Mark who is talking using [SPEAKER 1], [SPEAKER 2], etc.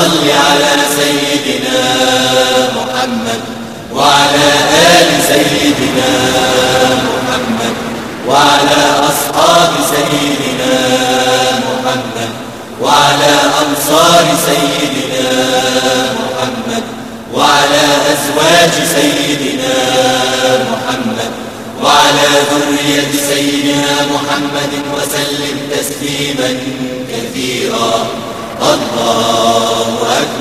[SPEAKER 1] صل على سيدنا محمد وعلى آل سيدنا محمد وعلى أصحاب سيدنا محمد وعلى أنصار سيدنا محمد وعلى أزواج سيدنا محمد وعلى ذرية سيدنا محمد وسلم تسليما كثيرا. الله.